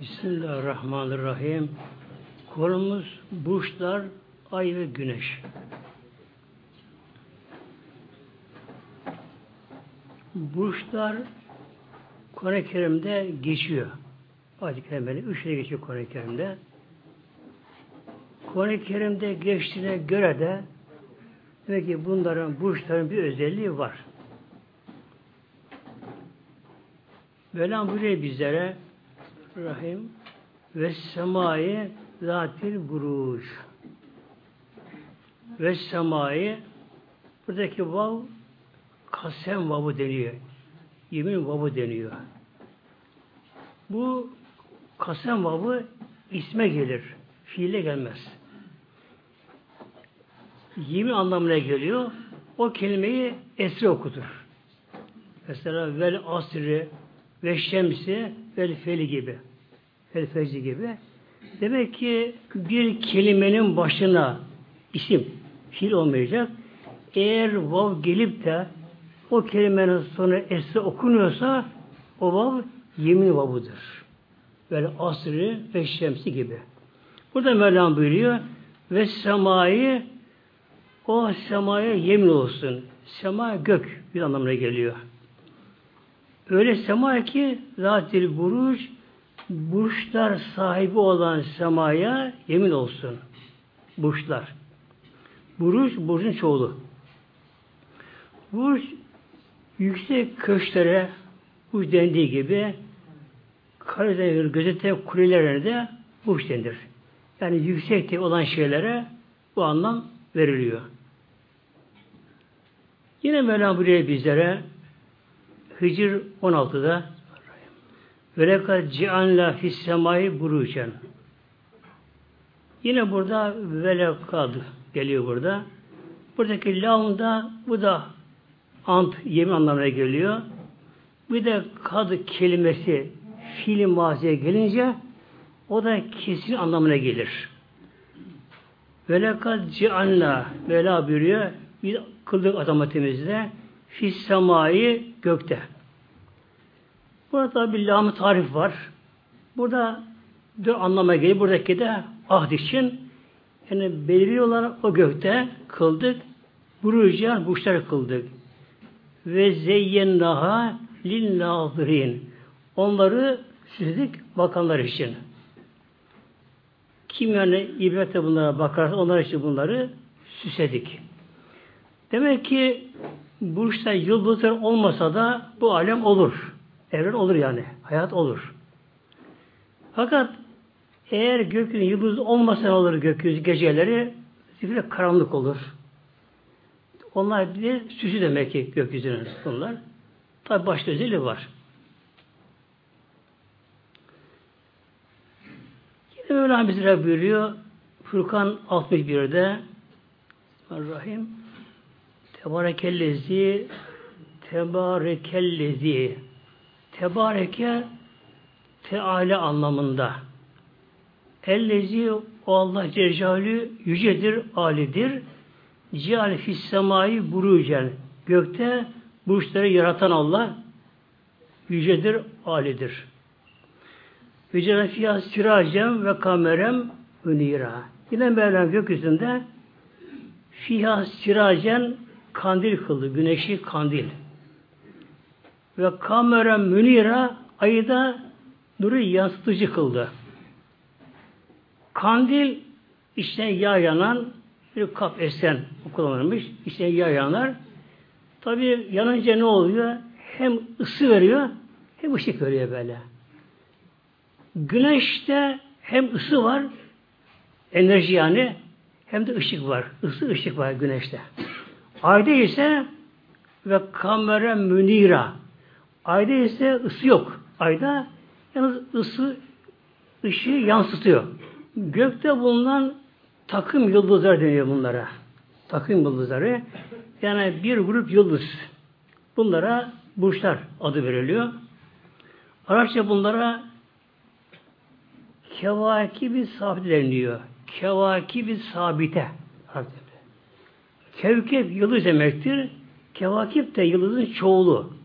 Bismillahirrahmanirrahim. Konumuz burçlar, ay ve güneş. Burçlar Kur'an-ı Kerim'de geçiyor. Ayet-i Kerime'de üç yere geçiyor Kur'an-ı Kerim'de. Kur'an-ı Kerim'de geçtiğine göre de demek ki bunların, burçların bir özelliği var. Mevlam buyuruyor bizlere Rahim ve semayı zatil buruş ve semayı buradaki vav kasem vavı deniyor. Yemin vavı deniyor. Bu kasem vavı isme gelir. Fiile gelmez. Yemin anlamına geliyor. O kelimeyi esre okutur. Mesela vel asri ve şemsi vel feli gibi. Fel fecri gibi. Demek ki bir kelimenin başına isim, fiil olmayacak. Eğer vav gelip de o kelimenin sonu esre okunuyorsa o vav yemin vavudur. Böyle asrı ve şemsi gibi. Burada Mevlam buyuruyor ve semayı o semaya yemin olsun. Sema gök bir anlamına geliyor. Öyle sema ki zatil buruç burçlar sahibi olan semaya yemin olsun. Burçlar. Buruç, burcun çoğulu. Burç, yüksek köşklere burç dendiği gibi Karadeniz gözeten kulelerine de burç denir. Yani yüksekte olan şeylere bu anlam veriliyor. Yine Mevlam buraya bizlere Hicr 16'da Velekad ci'anla fissemai burucen. Yine burada velekad geliyor burada. Buradaki lamda bu da ant yemin anlamına geliyor. Bir de kad kelimesi fiil maziye gelince o da kesin anlamına gelir. Velekad ci'anla Vela buyuruyor. Bir kıldık azamatimizde fissemai gökte. Burada bir lam tarif var. Burada dört anlama geliyor. Buradaki de ahd için yani belirli olarak o gökte kıldık. Burucan burçlar kıldık. Ve zeyyennaha lil nazirin. Onları süsledik bakanlar için. Kim yani ibrete bunlara bakarsa onlar için bunları süsledik. Demek ki burçta yıldızlar olmasa da bu alem olur. Evren olur yani. Hayat olur. Fakat eğer gökyüzü yıldız olmasa ne olur gökyüzü geceleri? Zifre karanlık olur. Onlar bir süsü demek ki gökyüzünün bunlar. Tabi başta özelliği var. Yine Mevlam bizlere buyuruyor Furkan 61'de Rahim Tebarekellezi Tebarekellezi Tebareke Teala anlamında. Ellezi o Allah Cecalü yücedir, alidir. Cihal fissemayı burucen. Gökte burçları yaratan Allah yücedir, alidir. Ve fiyâ siracem ve kamerem önira. Yine Mevlam gökyüzünde fiyâ siracen kandil kıldı. Güneşi kandil ve kamera münira ayı da nuru yansıtıcı kıldı. Kandil işte yağ yanan bir kap esen kullanılmış. İşte yağ yanar. Tabi yanınca ne oluyor? Hem ısı veriyor hem ışık veriyor böyle. Güneşte hem ısı var enerji yani hem de ışık var. Isı ışık var güneşte. Ayda ise ve kamera münira Ayda ise ısı yok. Ayda yalnız ısı ışığı yansıtıyor. Gökte bulunan takım yıldızlar deniyor bunlara. Takım yıldızları. Yani bir grup yıldız. Bunlara burçlar adı veriliyor. Arapça bunlara kevakibi sabit deniliyor. Kevakibi sabite. Kevkep yıldız demektir. Kevakip de yıldızın çoğulu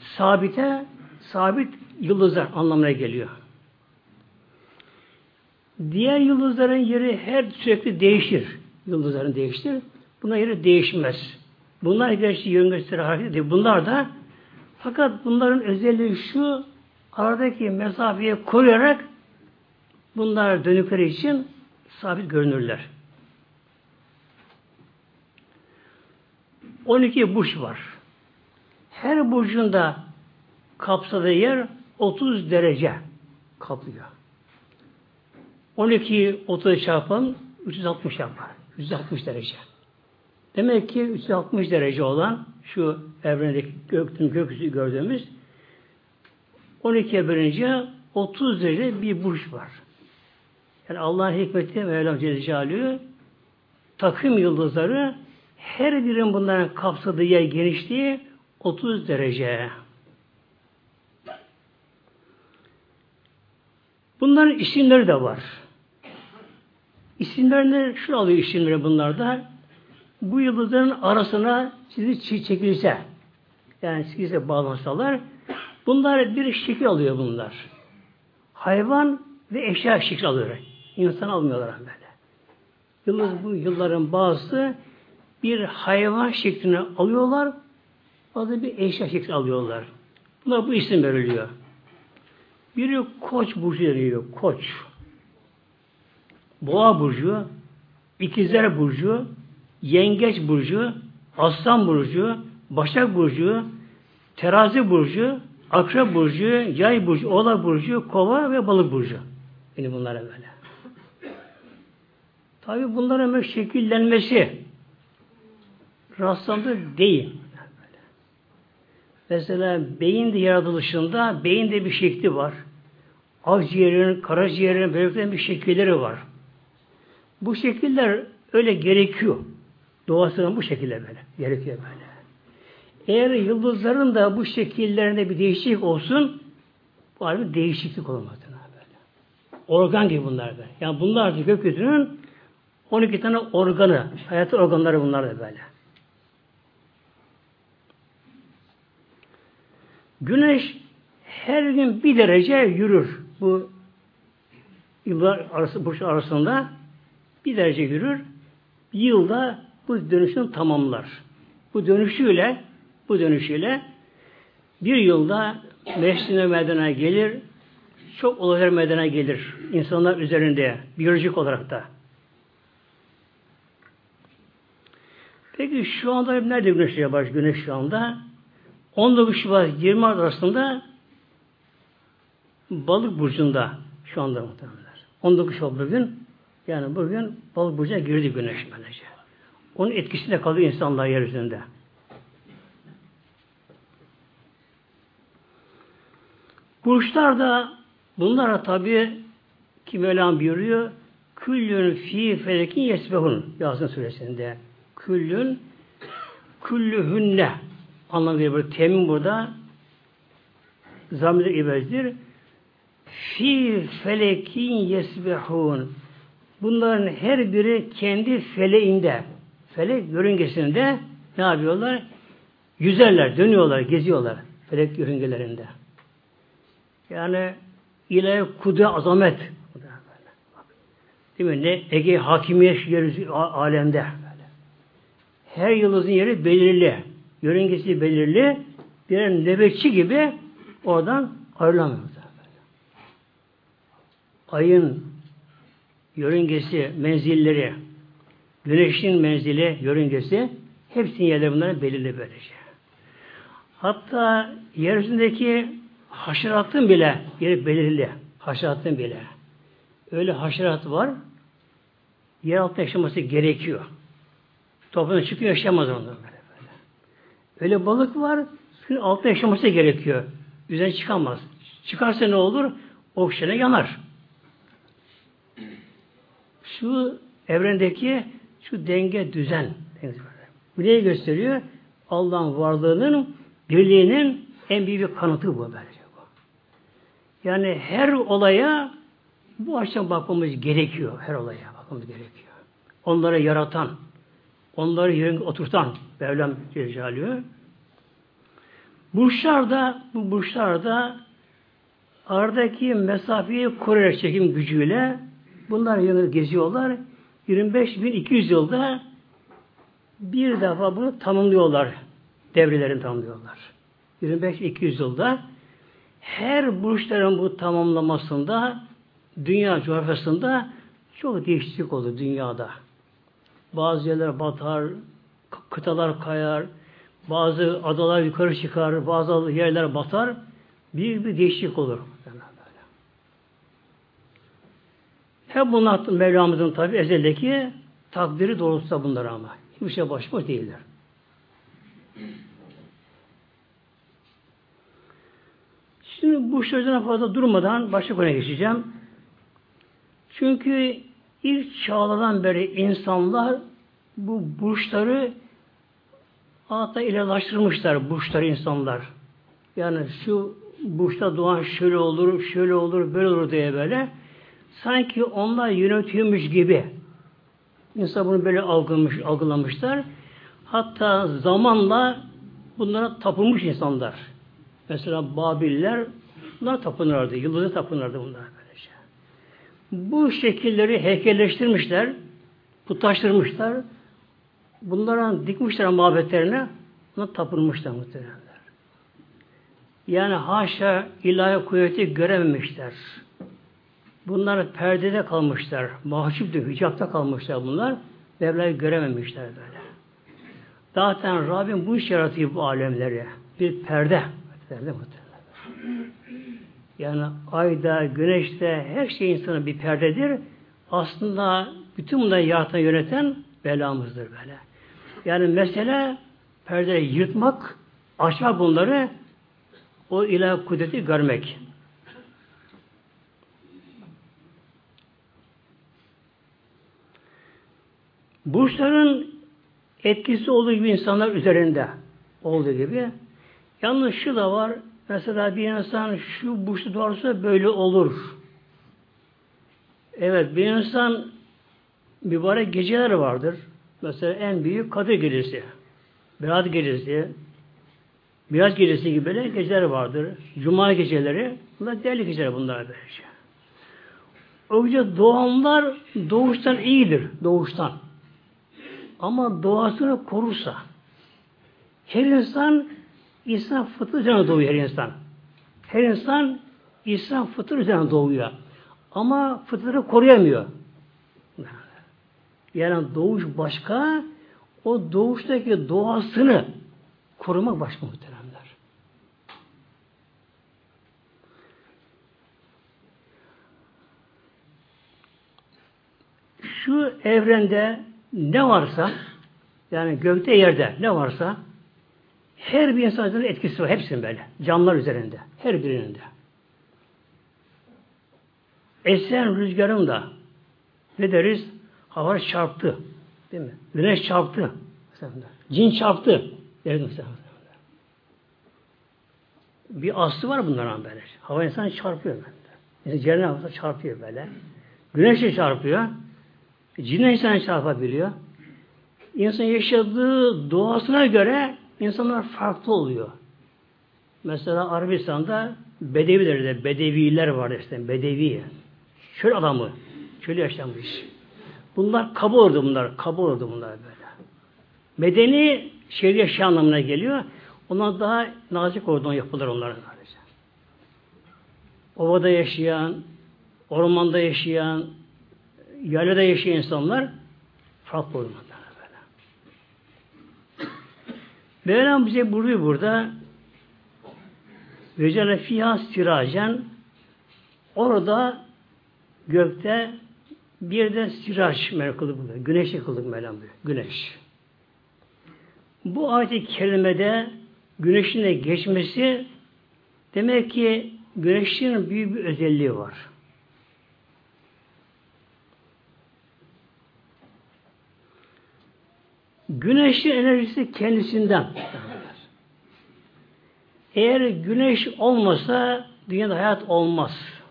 sabite sabit yıldızlar anlamına geliyor. Diğer yıldızların yeri her sürekli değişir. Yıldızların değiştir. Buna yeri değişmez. Bunlar gerçi yörüngesleri hareket ediyor. Bunlar da fakat bunların özelliği şu aradaki mesafeyi koruyarak bunlar dönükleri için sabit görünürler. 12 burç var. Her burcunda kapsadığı yer 30 derece kaplıyor. 12 30 çarpalım 360 yapar. 160 derece. Demek ki 360 derece olan şu evrendeki göktüm gökyüzü gördüğümüz 12'ye bölünce 30 derece bir burç var. Yani Allah'ın hikmeti Mevlam Celle takım yıldızları her birinin bunların kapsadığı yer genişliği 30 derece. Bunların isimleri de var. İsimlerini şu alıyor isimleri bunlarda. Bu yıldızların arasına sizi çekilse yani size bağlansalar bunlar bir şekil alıyor bunlar. Hayvan ve eşya şekli alıyor. İnsan almıyorlar böyle. Yıldız bu yılların bazısı bir hayvan şeklini alıyorlar, bazı bir eşya şekli alıyorlar. Buna bu isim veriliyor. Biri koç burcu deniyor. Koç. Boğa burcu, ikizler burcu, yengeç burcu, aslan burcu, başak burcu, terazi burcu, akrep burcu, yay burcu, oğlak burcu, kova ve balık burcu. Yani bunlara böyle. Tabi bunların şekillenmesi rastlandı değil. Mesela beyin de yaratılışında beyin de bir şekli var. Akciğerin, karaciğerin, böbreklerin bir şekilleri var. Bu şekiller öyle gerekiyor. Doğasının bu şekilde böyle. Gerekiyor böyle. Eğer yıldızların da bu şekillerinde bir değişiklik olsun bu halde değişiklik olmaz. Böyle. Organ gibi bunlar böyle. Yani bunlar da gökyüzünün 12 tane organı, hayatı organları bunlar da böyle. Güneş her gün bir derece yürür. Bu yıllar arası, burç arasında bir derece yürür. Yılda bu dönüşünü tamamlar. Bu dönüşüyle bu dönüşüyle bir yılda Mescid-i meydana gelir, çok olaylar meydana gelir. insanlar üzerinde, biyolojik olarak da. Peki şu anda nerede güneş baş güneş şu anda? 19 Şubat 20 Mart arasında balık burcunda şu anda muhtemelen. 19 Şubat bugün yani bugün balık burcuna girdi güneş böylece. Onun etkisinde kalıyor insanlar yeryüzünde. Burçlar da bunlara tabi ki Mevlam buyuruyor küllün fi felekin yesbehun yazın suresinde. Küllün küllühünne anlamı veriyor. Temin burada zamir ibezdir. Fi felekin yesbehun bunların her biri kendi feleğinde felek yörüngesinde ne yapıyorlar? Yüzerler, dönüyorlar, geziyorlar felek yörüngelerinde. Yani ilahi kudret azamet. Değil mi? Ne? Ege hakimiyet yeri alemde. Her yıldızın yeri belirli. Yörüngesi belirli. Bir nöbetçi gibi oradan ayrılamıyor. Ayın yörüngesi, menzilleri, güneşin menzili, yörüngesi hepsinin yerleri bunların belirli böylece. Hatta yeryüzündeki haşeratın bile yeri belirli. Haşeratın bile. Öyle haşerat var. Yer altında yaşaması gerekiyor. Toprağın çıkıyor yaşayamaz onlar böyle, böyle. Öyle balık var. Suyun altında yaşaması gerekiyor. Üzerine çıkamaz. Çıkarsa ne olur? Oksijene yanar. Şu evrendeki şu denge düzen. Bu neyi gösteriyor? Allah'ın varlığının, birliğinin en büyük bir kanıtı bu böylece. Yani her olaya bu açıdan bakmamız gerekiyor. Her olaya bakmamız gerekiyor. Onları yaratan, onları yerine oturtan Mevlam Celle Burçlar da, bu burçlar da aradaki mesafeyi koruyarak çekim gücüyle Bunlar yanı geziyorlar. 25.200 yılda bir defa bunu tamamlıyorlar. Devrelerini tamamlıyorlar. 25-200 yılda her burçların bu tamamlamasında dünya coğrafyasında çok değişiklik oldu dünyada. Bazı yerler batar, kıtalar kayar, bazı adalar yukarı çıkar, bazı yerler batar. Bir bir değişiklik olur. Hep bunlar Mevlamızın tabi ezeldeki takdiri doğrultusunda bunlar ama. Hiçbir şey boş boş değiller. Şimdi bu sözden fazla durmadan başka konuya geçeceğim. Çünkü ilk çağlardan beri insanlar bu burçları hatta ilerlaştırmışlar burçları insanlar. Yani şu burçta doğan şöyle olur, şöyle olur, böyle olur diye böyle. Sanki onlar yönetiyormuş gibi. İnsan bunu böyle algılamış, algılamışlar. Hatta zamanla bunlara tapılmış insanlar. Mesela Babiller bunlar tapınırlardı. Yıldızı tapınırlardı bunlar. Bu şekilleri heykelleştirmişler, putlaştırmışlar. Bunlara dikmişler mabetlerine, buna tapınmışlar muhtemelenler. Yani haşa ilahi kuvveti görememişler. Bunlar perdede kalmışlar. Mahcuptu, hicapta kalmışlar bunlar. Mevla'yı görememişler böyle. Zaten Rabbim bu iş yaratıyor bu alemleri. Bir perde. Perde muhtemelen. Yani ayda, güneşte her şey insanın bir perdedir. Aslında bütün bunları yaratan, yöneten belamızdır böyle. Yani mesele perdeyi yırtmak, açmak bunları o ilah kudreti görmek. Burçların etkisi olduğu gibi insanlar üzerinde olduğu gibi yalnız şu da var mesela bir insan şu burçlu doğarsa böyle olur. Evet bir insan mübarek geceler vardır. Mesela en büyük Kadir Gecesi. Berat Gecesi, Miraç Gecesi gibi böyle geceler vardır. Cuma geceleri, bunlar değerli geceler bunlar böylece. O gece doğanlar doğuştan iyidir, doğuştan. Ama doğasını korursa, her insan insan fıtır üzerine doğuyor her insan. Her insan insan fıtır üzerine doğuyor. Ama fıtırı koruyamıyor. Yani doğuş başka, o doğuştaki doğasını korumak başka muhteremler. Şu evrende ne varsa yani gökte yerde ne varsa her bir insan üzerinde etkisi var. Hepsinin böyle. Canlılar üzerinde. Her birinin de. Esen rüzgarın da ne deriz? Hava çarptı. Değil mi? Güneş çarptı. Cin çarptı. Deriz mesela. Bir aslı var bunların böyle. Hava insan çarpıyor. Yani cehennem havası çarpıyor böyle. Güneş de çarpıyor. Cinle insan çarpabiliyor. İnsan yaşadığı doğasına göre insanlar farklı oluyor. Mesela Arabistan'da Bedeviler de Bedeviler var işte Bedevi. Şöyle adamı. Şöyle yaşamış. Bunlar kaba bunlar. Kaba bunlar böyle. Medeni şehir yaşayan anlamına geliyor. Onlar daha nazik oradan yapılır onların sadece. Ovada yaşayan, ormanda yaşayan, yaylada yaşayan insanlar farklı olur. Mevlam bize buyuruyor burada Vecele fiyâ siracen orada gökte bir de siraç merkıldı burada. Güneş kıldık Mevlam diyor. Güneş. Bu ayet-i kerimede güneşin de geçmesi demek ki güneşin büyük bir özelliği var. Güneşin enerjisi kendisinden. Eğer güneş olmasa dünyada hayat olmaz.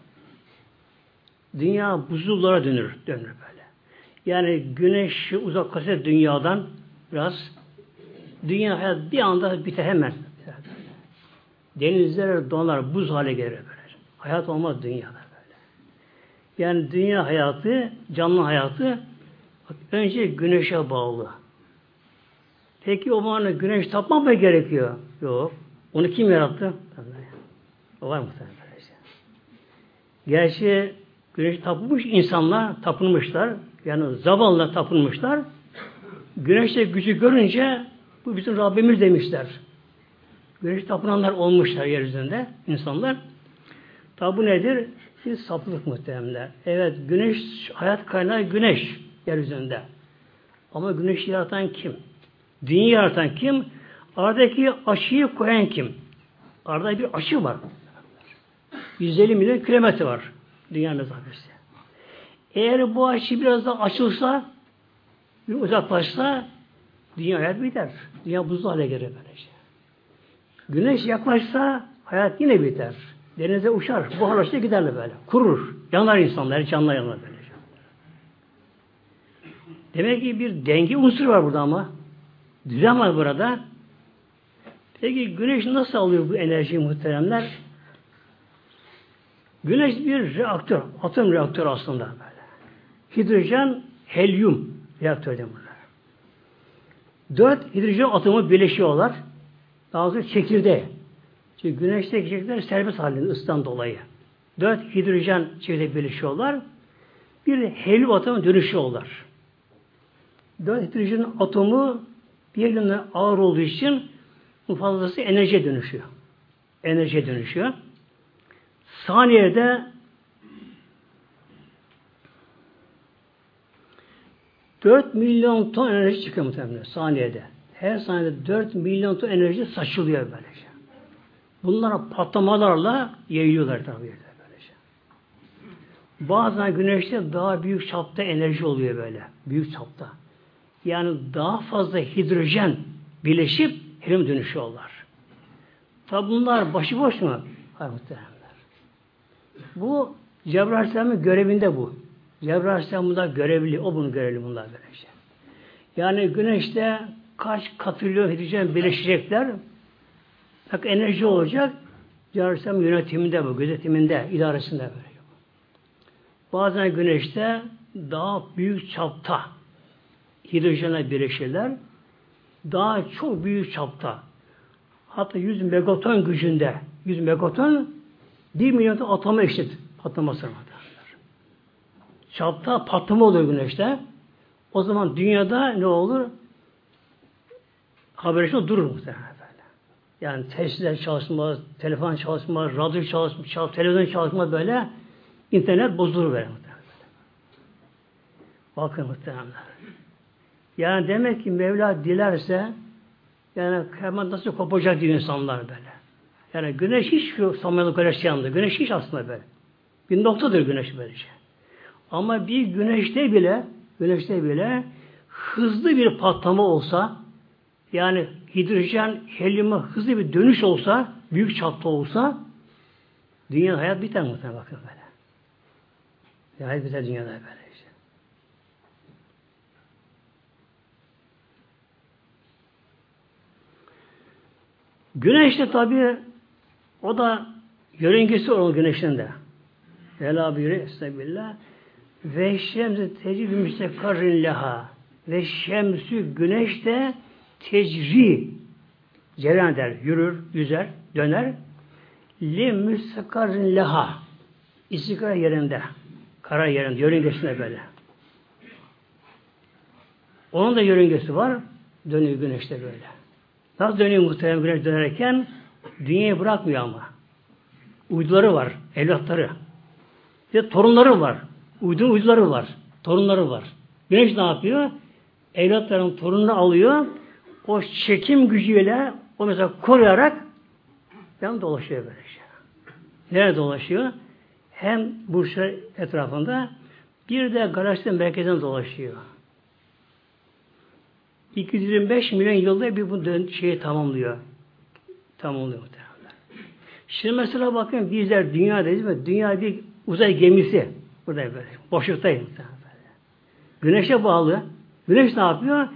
Dünya buzullara dönür, dönür böyle. Yani güneş uzaklaşır dünyadan biraz dünya hayat bir anda biter hemen. Denizler donar, buz hale gelir böyle. Hayat olmaz dünyada böyle. Yani dünya hayatı, canlı hayatı önce güneşe bağlı. Peki o manada güneş tapmak mı gerekiyor? Yok. Onu kim yarattı? O var mı? Gerçi güneş tapılmış insanlar tapınmışlar. Yani zavallı tapınmışlar. Güneşte gücü görünce bu bizim Rabbimiz demişler. Güneş tapınanlar olmuşlar yeryüzünde insanlar. Tabi bu nedir? Bir saplık muhtemelen. Evet güneş, hayat kaynağı güneş yeryüzünde. Ama güneşi yaratan kim? Dünya yaratan kim? Aradaki aşıyı koyan kim? Arada bir aşı var. 150 milyon kilometre var dünya mesafesi. Eğer bu aşı biraz daha açılsa, bir uzaklaşsa dünya hayat biter. Dünya buzlu hale gelir böylece. Güneş yaklaşsa hayat yine biter. Denize uçar. Buharlaşta giderler böyle. Kurur. Yanar insanlar. Canlar yanar böylece. Demek ki bir denge unsuru var burada ama. Düzen var burada. Peki güneş nasıl alıyor bu enerjiyi muhteremler? Güneş bir reaktör, atom reaktör aslında böyle. Hidrojen, helyum reaktör bunlar. Dört hidrojen atomu birleşiyorlar. Daha sonra çekirdeği. Çünkü güneşteki çekirdekler serbest halinde ısıdan dolayı. Dört hidrojen çekirdeği birleşiyorlar. Bir helyum atomu dönüşüyorlar. Dört hidrojen atomu birbirine ağır olduğu için bu fazlası enerjiye dönüşüyor. Enerjiye dönüşüyor. Saniyede 4 milyon ton enerji çıkıyor muhtemelen saniyede. Her saniyede 4 milyon ton enerji saçılıyor böylece. Bunlara patlamalarla yayılıyorlar tabii böylece. Bazen güneşte daha büyük çapta enerji oluyor böyle. Büyük çapta. Yani daha fazla hidrojen birleşip helyum dönüşüyorlar. Tabi bunlar başıboş mu? Hayır muhtemelen. Bu Cebrail Aleyhisselam'ın görevinde bu. Cebrail Aleyhisselam bunda görevli. O bunu görevli bunlar böylece. Yani güneşte kaç katrilyon hidrojen birleşecekler. Bak enerji olacak. Cebrail Aleyhisselam yönetiminde bu, gözetiminde, idaresinde böyle. Bazen güneşte daha büyük çapta hidrojenle birleşirler. Daha çok büyük çapta. Hatta 100 megaton gücünde 100 megaton bir milyon atoma eşit patlaması var. Çapta patlama oluyor güneşte. O zaman dünyada ne olur? Haberleşme durur muhtemelen. Yani tesisler çalışmaz, telefon çalışmaz, radyo çalışmaz, çalış, televizyon çalışmaz böyle. internet bozulur böyle muhtemelen. Bakın muhtemelen. Yani demek ki Mevla dilerse yani kıyamet nasıl kopacak diyor insanlar böyle. Yani güneş hiç yok Samuel güneş yanında. Güneş hiç aslında böyle. Bir noktadır güneş böylece. Ama bir güneşte bile güneşte bile hızlı bir patlama olsa yani hidrojen helyuma hızlı bir dönüş olsa büyük çapta olsa dünya hayat biter muhtemelen bakın böyle. Hayat biter dünyada böyle işte. Güneşte tabi o da yörüngesi olan güneşin de. Vela buyuruyor Estağfirullah. Ve şemsi tecrübü müstekarrin leha. Ve şemsü güneş de tecri cereyan eder, yürür, yüzer, döner. Li müstekarrin leha. İstikrar yerinde. Karar yerinde, yörüngesinde böyle. Onun da yörüngesi var. Dönüyor güneşte böyle. Nasıl dönüyor muhtemelen güneş dönerken? Dünyayı bırakmıyor ama. Uyduları var, evlatları. Bir torunları var. Uydun uyduları var. Torunları var. Güneş ne yapıyor? Evlatların torununu alıyor. O çekim gücüyle o mesela koruyarak yan dolaşıyor böyle şey. Nerede dolaşıyor? Hem Bursa etrafında bir de galaksinin merkezinde dolaşıyor. 225 milyon yılda bir bu şeyi tamamlıyor. Tamamlıyor muhtemelen. Şimdi mesela bakın bizler dünyadayız ve dünya bir uzay gemisi. Burada böyle. Boşluktayız. Güneşe bağlı. Güneş ne yapıyor?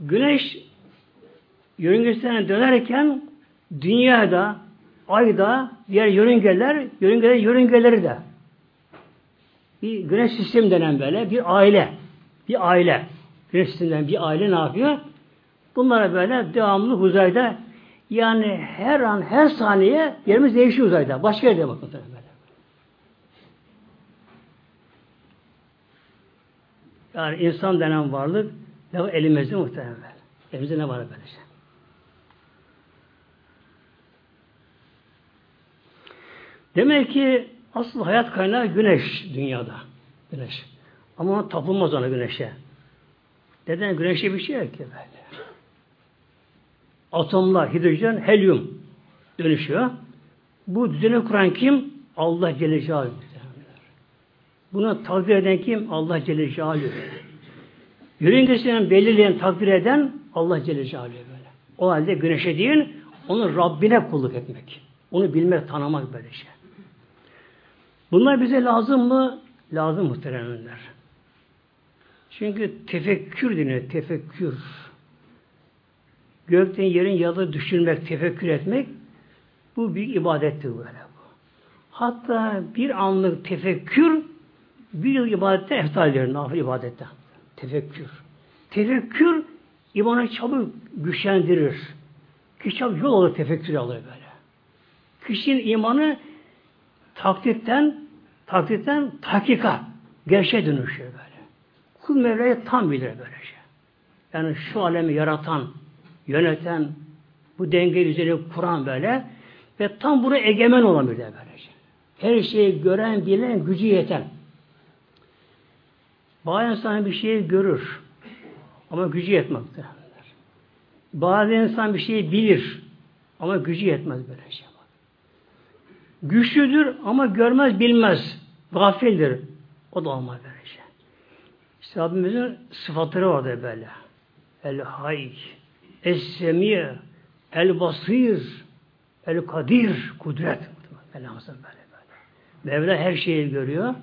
Güneş yörüngesine dönerken dünyada, ayda, diğer yörüngeler, yörüngeler yörüngeleri de bir güneş sistemi denen böyle bir aile. Bir aile. Güneş sisteminden bir aile ne yapıyor? Bunlara böyle devamlı uzayda yani her an her saniye yerimiz değişiyor uzayda. Başka yerde bakın böyle. Yani insan denen varlık ne var elimizde muhtemelen. Elimizde ne var böyle şey. Demek ki asıl hayat kaynağı güneş dünyada. Güneş. Ama tapılmaz ona güneşe. Neden? Güneşe bir şey yok ki böyle. Atomlar, hidrojen, helyum dönüşüyor. Bu düzeni kuran kim? Allah Celle Celaluhu. Buna takdir eden kim? Allah Celle Celaluhu. Yörüngesini belirleyen, takdir eden Allah Celle Celaluhu böyle. O halde güneşe değil, onu Rabbine kulluk etmek. Onu bilmek, tanımak böyle şey. Bunlar bize lazım mı? Lazım muhteremler. Çünkü tefekkür deniyor, tefekkür. Gökten yerin yalı düşünmek, tefekkür etmek bu büyük ibadettir böyle. Hatta bir anlık tefekkür bir yıl ibadette eftaldir, nafil ibadette. Tefekkür. Tefekkür imanı çabuk güçlendirir. Kişi çabuk yol olur tefekkür alır böyle. Kişinin imanı taklitten taklitten takika gerçeğe dönüşüyor böyle. Kul Mevla'yı tam bilir böyle şey. Yani şu alemi yaratan, yöneten, bu denge üzerine kuran böyle ve tam buraya egemen olan bir de böyle şey. Her şeyi gören, bilen, gücü yeten. Bazı insan bir şeyi görür ama gücü yetmektedir. Bazı insan bir şeyi bilir ama gücü yetmez böyle şey. Güçlüdür ama görmez bilmez. Gafildir. O da olmaz böyle şey. İşte Rabbimizin sıfatları vardır böyle. El hay, es semi, el basir, el kadir, kudret. Elhamdülillah böyle böyle. Mevla her şeyi görüyor,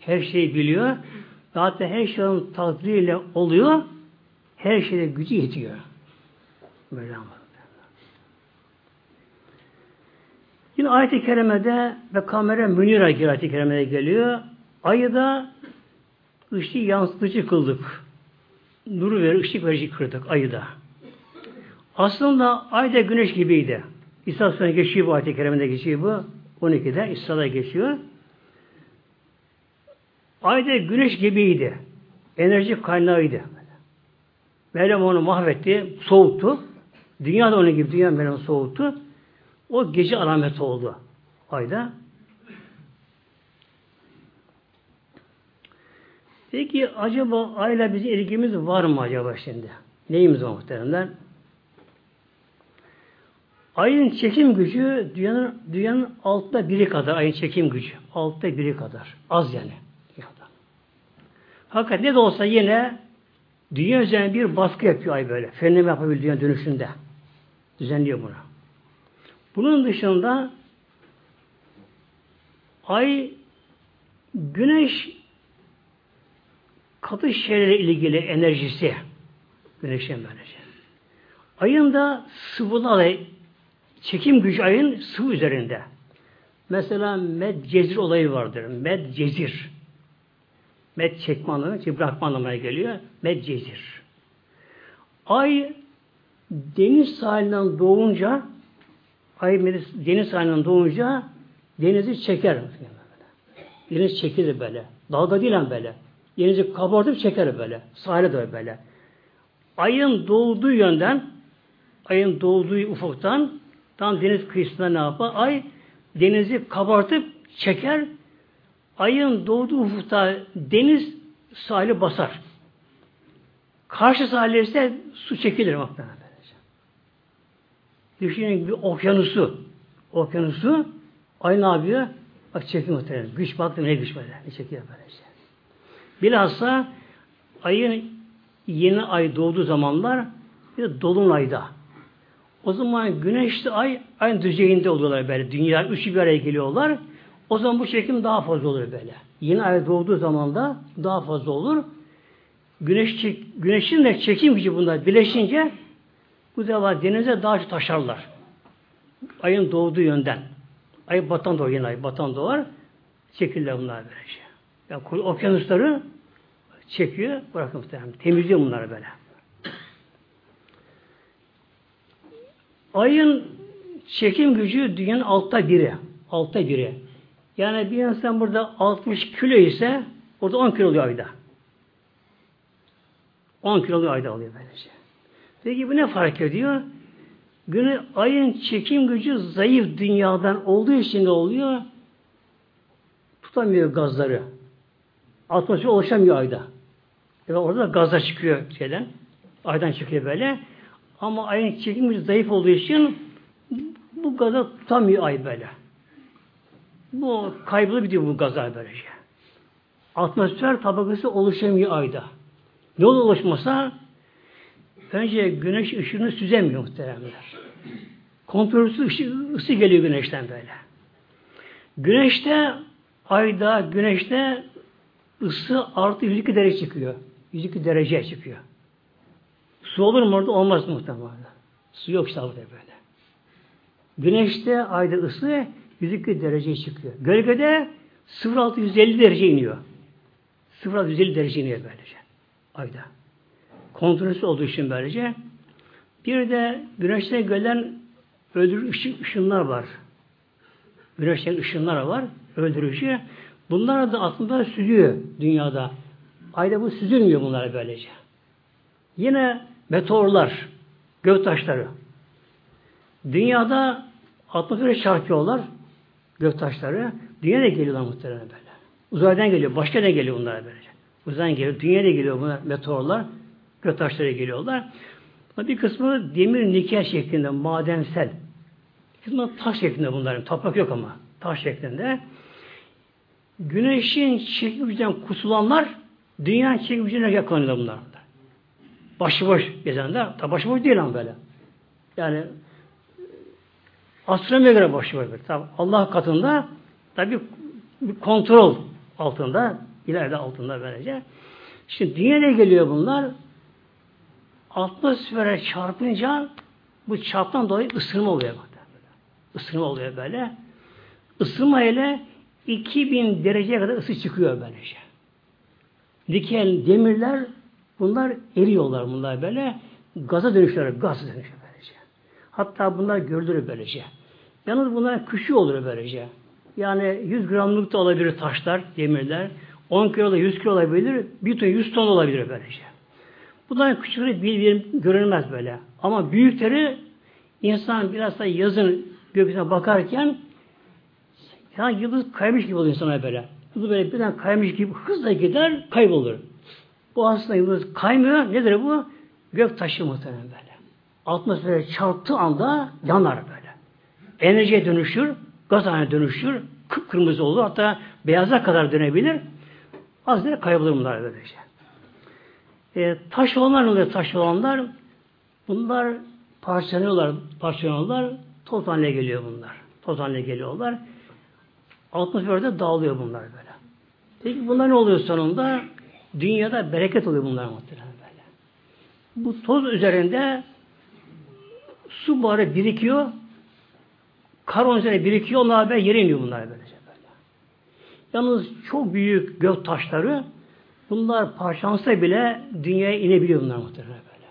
her şeyi biliyor. Zaten her şeyin takdiriyle oluyor, her şeyde gücü yetiyor. Ama. Yine ayet-i kerimede ve kamera münir ayet-i kerimede geliyor. Ayı da ışığı yansıtıcı kıldık. Nuru ver, ışık verici kırdık ayı da. Aslında ay da güneş gibiydi. İsa sonra geçiyor bu ayet-i kerimede geçiyor bu. 12'de İsa'da geçiyor. Ay da güneş gibiydi. Enerji kaynağıydı. Mevlam onu mahvetti, soğuttu. Dünya da onun gibi, dünya Mevlam soğuttu. O gece alameti oldu ayda. Peki acaba ayla bizim ilgimiz var mı acaba şimdi? Neyimiz var muhteremler? Ayın çekim gücü dünyanın, dünyanın altta biri kadar ayın çekim gücü. Altta biri kadar. Az yani. Fakat ne de olsa yine dünya üzerine bir baskı yapıyor ay böyle. Frenleme yapabiliyor dünya dönüşünde. Düzenliyor bunu. Bunun dışında ay güneş katı şeylerle ilgili enerjisi güneşin böylece. Ayın da sıvılarla çekim gücü ayın sıvı üzerinde. Mesela medcezir olayı vardır. Medcezir. Med çekme anlamına, şey bırakma anlamına geliyor. Medcezir. Ay deniz sahilinden doğunca Ay deniz sahilinden doğunca denizi çeker. Deniz çekilir böyle. Dalga değil böyle. Denizi kabartıp çeker böyle. Sahile doğru böyle. Ayın doğduğu yönden ayın doğduğu ufuktan tam deniz kıyısında ne yapar? Ay denizi kabartıp çeker. Ayın doğduğu ufukta deniz sahili basar. Karşı sahile ise su çekilir muhtemelen. Düşünün bir okyanusu. Okyanusu ay ne yapıyor? Bak çekiyor muhtemelen. Güç baktım ne güç böyle. Ne çekiyor böyle şey. Bilhassa ayın yeni ay doğduğu zamanlar bir de dolunayda. O zaman güneşli ay aynı düzeyinde oluyorlar böyle. Dünya üçü bir araya geliyorlar. O zaman bu çekim daha fazla olur böyle. Yeni ay doğduğu zaman da daha fazla olur. Güneş güneşin de çekim gücü bunlar birleşince bu defa denize daha çok taşarlar. Ayın doğduğu yönden. Ay batan doğar yine ay batan doğar. Çekirler bunlar böylece. Yani okyanusları çekiyor, bırakın muhtemelen. Temizliyor bunları böyle. Ayın çekim gücü dünyanın altta biri. Altta biri. Yani bir insan burada 60 kilo ise orada 10 kilo oluyor ayda. 10 kilo oluyor ayda oluyor böylece. Peki bu ne fark ediyor? Günü ayın çekim gücü zayıf dünyadan olduğu için ne oluyor? Tutamıyor gazları. Atmosfer oluşamıyor ayda. E orada da gazlar çıkıyor şeyden. Aydan çıkıyor böyle. Ama ayın çekim gücü zayıf olduğu için bu gazı tutamıyor ay böyle. Bu kaybılı bir bu gazlar böylece. Atmosfer tabakası oluşamıyor ayda. Ne olur oluşmasa önce güneş ışığını süzemiyor muhteremler. Kontrolsüz ısı geliyor güneşten böyle. Güneşte, ayda, güneşte ısı artı 102 derece çıkıyor. 102 derece çıkıyor. Su olur mu orada? Olmaz muhtemelen. Su yok işte burada böyle. Güneşte, ayda ısı 102 derece çıkıyor. Gölgede 0.6 150 derece iniyor. 0.6 150 derece iniyor böylece. Ayda. Kontrolsüz olduğu için böylece. Bir de güneşten gelen öldürücü ışınlar var. Güneşten ışınlar var. Öldürücü. Bunlar da aslında süzüyor dünyada. Ayda bu süzülmüyor bunlar böylece. Yine meteorlar, göktaşları. Dünyada atmosfere çarpıyorlar göktaşları. Dünyaya geliyorlar muhtemelen böyle. Uzaydan geliyor. Başka ne geliyor bunlara böylece. Uzaydan geliyor. Dünyaya geliyor bunlar meteorlar. Göktaşlara geliyorlar. Bir kısmı demir nikel şeklinde, madensel. Bir kısmı taş şeklinde bunların. Toprak yok ama. Taş şeklinde. Güneşin çekim gücünden kusulanlar dünyanın çekim gücüne yakalanıyorlar bunlar. Başıboş gezenler. Tabi başıboş değil ama böyle. Yani astronomiye göre başıboş. Tabi Allah katında tabi bir kontrol altında, ileride altında böylece. Şimdi dünyaya geliyor bunlar atmosfere çarpınca bu çarptan dolayı ısırma oluyor. Isırma oluyor böyle. Isırma ile 2000 dereceye kadar ısı çıkıyor böylece. Nikel demirler bunlar eriyorlar bunlar böyle. Gaza dönüşüyorlar. Gaz dönüşüyor böylece. Hatta bunlar görülür böylece. Yalnız bunlar küçük olur böylece. Yani 100 gramlık da olabilir taşlar, demirler. 10 kilo da 100 kilo olabilir. Bir ton 100 ton olabilir böylece. Bunların küçükleri bir, görünmez böyle. Ama büyükleri insan biraz da yazın gökyüzüne bakarken ya yıldız kaymış gibi oluyor insana böyle. Yıldız böyle birden kaymış gibi hızla gider kaybolur. Bu aslında yıldız kaymıyor. Nedir bu? Gök taşı muhtemelen böyle. Atmosfere çarptığı anda yanar böyle. Enerjiye dönüşür, gaz haline dönüşür, kıpkırmızı olur. Hatta beyaza kadar dönebilir. Az yere kaybolur bunlar böylece. E, taş olanlar ne oluyor taş olanlar? Bunlar parçalanıyorlar, parçalanıyorlar. Toz haline geliyor bunlar. Toz haline geliyorlar. Atmosferde dağılıyor bunlar böyle. Peki bunlar ne oluyor sonunda? Dünyada bereket oluyor bunlar muhtemelen böyle. Bu toz üzerinde su buharı birikiyor. Kar üzerine birikiyor. Onlar böyle yere iniyor bunlar böylece böyle. Yalnız çok büyük gök taşları Bunlar parçalansa bile dünyaya inebiliyor bunlar muhtemelen böyle.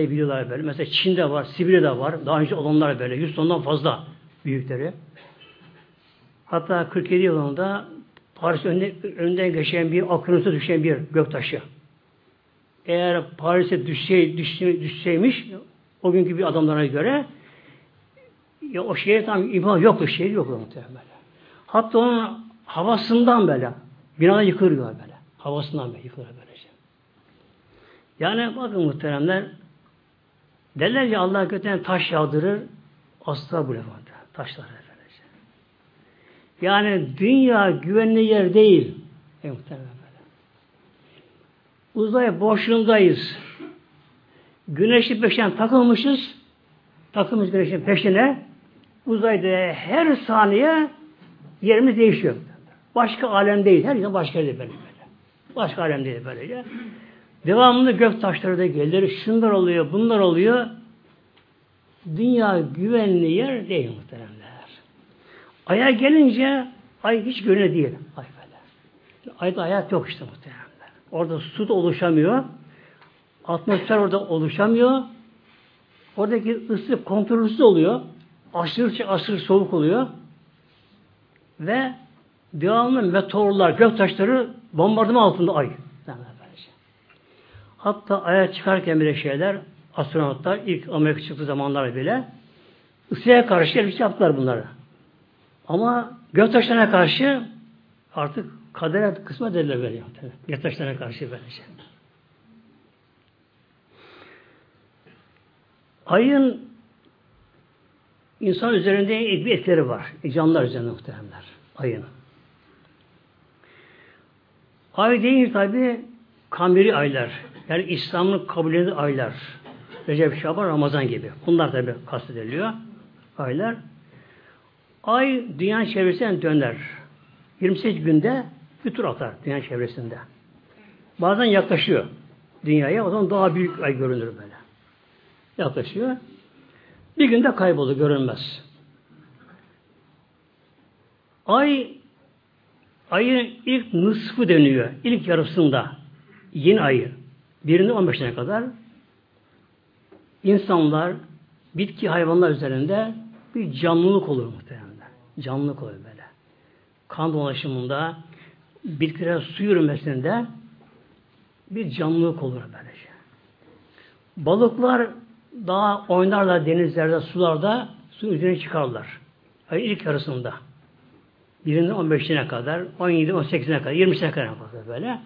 İnebiliyorlar böyle. Mesela Çin'de var, Sibirya'da var. Daha önce olanlar böyle. 100 tondan fazla büyükleri. Hatta 47 yılında Paris önde, önden geçen bir okyanusa düşen bir göktaşı. Eğer Paris'e düşsey, düşsey, düşseymiş o günkü bir adamlara göre ya o şehir tam imha yok o şehir yok muhtemelen. Hatta onun havasından böyle binalar yıkılıyor böyle. Havasından beri yıkılır böylece. Yani bakın muhteremler derler ya Allah götüren taş yağdırır asla bu levanta. Taşlar. Yani dünya güvenli yer değil. Böyle. Uzay boşluğundayız. Güneşi peşine takılmışız. Takılmış güneşin peşine. Uzayda her saniye yerimiz değişiyor. Başka alem değil. Her zaman başka yerde böyle. Başka alem değil böylece. Devamlı gök taşları da gelir. Şunlar oluyor, bunlar oluyor. Dünya güvenli yer değil muhteremler. Ay'a gelince ay hiç güvenli değil. Ay böyle. Ayda hayat yok işte muhtemelen. Orada su da oluşamıyor. Atmosfer orada oluşamıyor. Oradaki ısı kontrolsüz oluyor. Aşırı aşırı soğuk oluyor. Ve devamlı meteorlar, göktaşları bombardıman altında ay. Hatta aya çıkarken bile şeyler, astronotlar ilk Amerika çıktığı zamanlar bile ısıya karşı bir şey yaptılar bunları. Ama göktaşlarına karşı artık kadere kısmet dediler böyle. Göktaşlarına karşı böylece. Ayın insan üzerinde bir etkileri var. E, canlılar üzerinde muhteremler. Ayın. Ay değil tabi kameri aylar. Yani İslam'ın kabul edilen aylar. Recep, Şaban, Ramazan gibi. Bunlar tabi kastediliyor. Aylar. Ay dünya çevresinden döner. 28 günde bir tur atar dünya çevresinde. Bazen yaklaşıyor dünyaya. O zaman daha büyük ay görünür böyle. Yaklaşıyor. Bir günde kaybolur, görünmez. Ay ayın ilk nısfı dönüyor. İlk yarısında yeni ayı. Birinde 15'ine kadar insanlar, bitki hayvanlar üzerinde bir canlılık olur muhtemelen. Canlılık olur böyle. Kan dolaşımında, bitkilere su yürümesinde bir canlılık olur böylece. Balıklar daha oynarlar denizlerde, sularda, su üzerine çıkarlar. Ayın ilk yarısında. Birinin 15'ine kadar, 17, 18'ine kadar, 20'sine kadar böyle.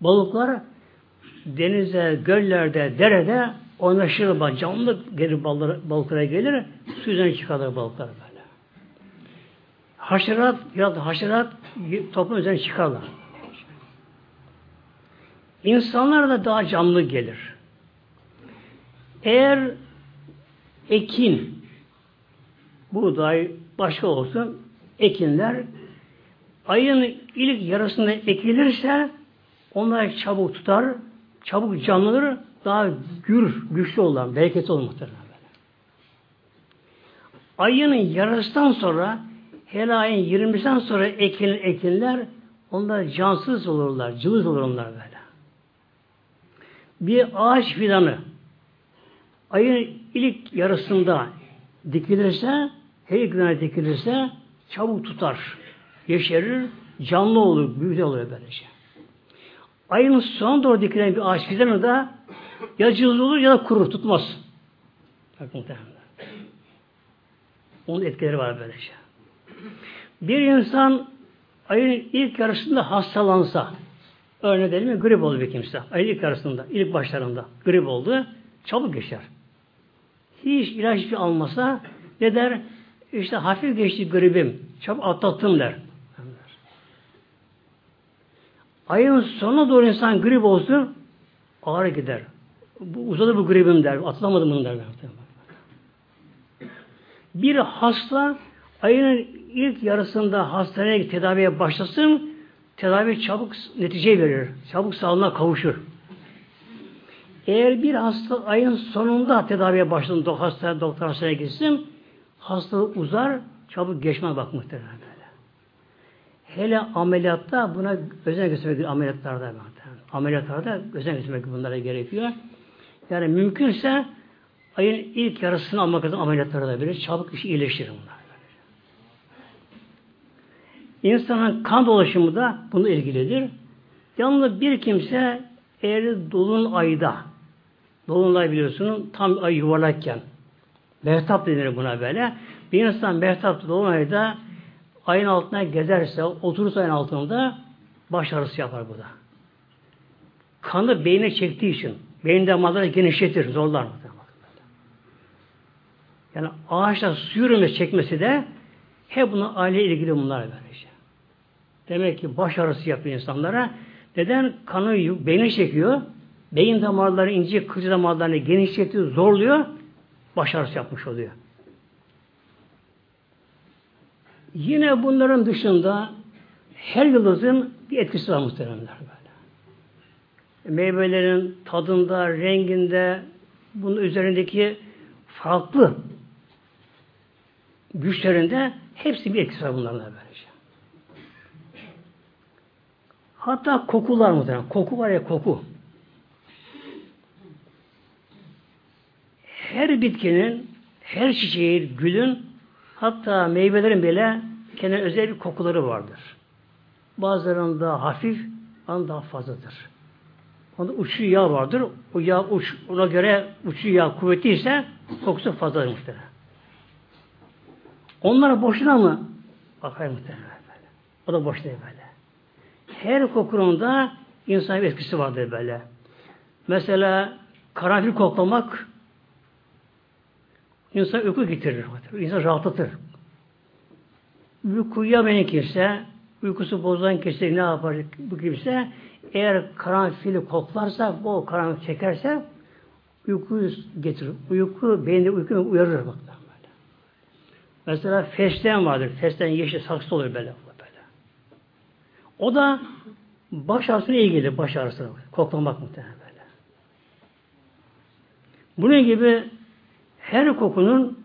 Balıklar denize, göllerde, derede oynaşır, canlı gelir balıklara gelir, su üzerine çıkarlar balıklar. Haşerat, ya haşerat toplum üzerine çıkarlar. İnsanlar da daha canlı gelir. Eğer ekin, buğday başka olsun, ekinler ayın ilk yarısında ekilirse onlar çabuk tutar, çabuk canlanır, daha gür, güçlü olan, bereketli olur. Ayının yarısından sonra hele ayın 20'den sonra ekilen ekinler onlar cansız olurlar, cılız olur onlar böyle. Bir ağaç fidanı ayın ilk yarısında dikilirse, her ilk dikilirse çabuk tutar, yeşerir, canlı olur, büyük olur böylece. Ayın son doğru dikilen bir ağaç fidanı da ya cılız olur ya da kurur, tutmaz. Bakın Onun etkileri var böylece. Bir insan ayın ilk yarısında hastalansa, örneğin değil mi, grip oldu bir kimse. Ayın ilk yarısında, ilk başlarında grip oldu, çabuk geçer. Hiç ilaç almasa ne der? İşte hafif geçti gribim, çabuk atlattım der. Ayın sonuna doğru insan grip olsun ağır gider. Bu, uzadı bu gribim der. Atlamadım bunu der. Bir hasta ayının ilk yarısında hastaneye tedaviye başlasın tedavi çabuk netice verir. Çabuk sağlığına kavuşur. Eğer bir hasta ayın sonunda tedaviye başlasın hasta doktor hastaneye gitsin hastalık uzar çabuk geçme bak muhtemelen. Hele ameliyatta buna özen göstermek ameliyatlarda ameliyatlarda özen göstermek bunlara gerekiyor. Yani mümkünse ayın ilk yarısını almak lazım ameliyatlarda bile çabuk işi iyileştirir bunlar. İnsanın kan dolaşımı da bunu ilgilidir. Yalnız bir kimse eğer dolun ayda dolunay biliyorsunuz tam ay yuvarlakken mehtap denir buna böyle. Bir insan mehtap dolunayda ayın altına gezerse, oturursa ayın altında baş yapar bu da. Kanı beyne çektiği için beyin damarları genişletir, zorlar. Yani ağaçta su yürüme çekmesi de hep buna aile ilgili bunlar böylece. Demek ki baş ağrısı yapıyor insanlara. Neden? Kanı beyne çekiyor. Beyin damarları ince kıcı damarlarını genişletiyor, zorluyor. Baş ağrısı yapmış oluyor. Yine bunların dışında her yıldızın bir etkisi var muhteremler böyle. Meyvelerin tadında, renginde, bunun üzerindeki farklı güçlerinde hepsi bir etkisi var bunlarla böylece. Hatta kokular muhtemelen. Koku var ya koku. Her bitkinin, her çiçeğin, gülün, hatta meyvelerin bile kendine özel bir kokuları vardır. Bazılarında hafif, ama daha fazladır. Onda uçu yağ vardır. O yağ uç, ona göre uçu yağ kuvvetliyse kokusu fazladır muhtemelen. Onlar boşuna mı? Bakayım muhtemelen. O da boş değil böyle. Her kokunun da insan bir etkisi vardır böyle. Mesela karanfil koklamak insan uyku getirir. İnsan rahatlatır. Uykuya ben kimse, uykusu bozan kimse ne yapar bu kimse? Eğer karanfili koklarsa, bu karanfil çekerse uykuyu getirir. Uyku, beyinde uyku uyarır bak. Mesela festen vardır. Festen yeşil saksı olur böyle. O da baş ağrısına iyi gelir. Baş ağrısına. Koklamak muhtemelen böyle. Bunun gibi her kokunun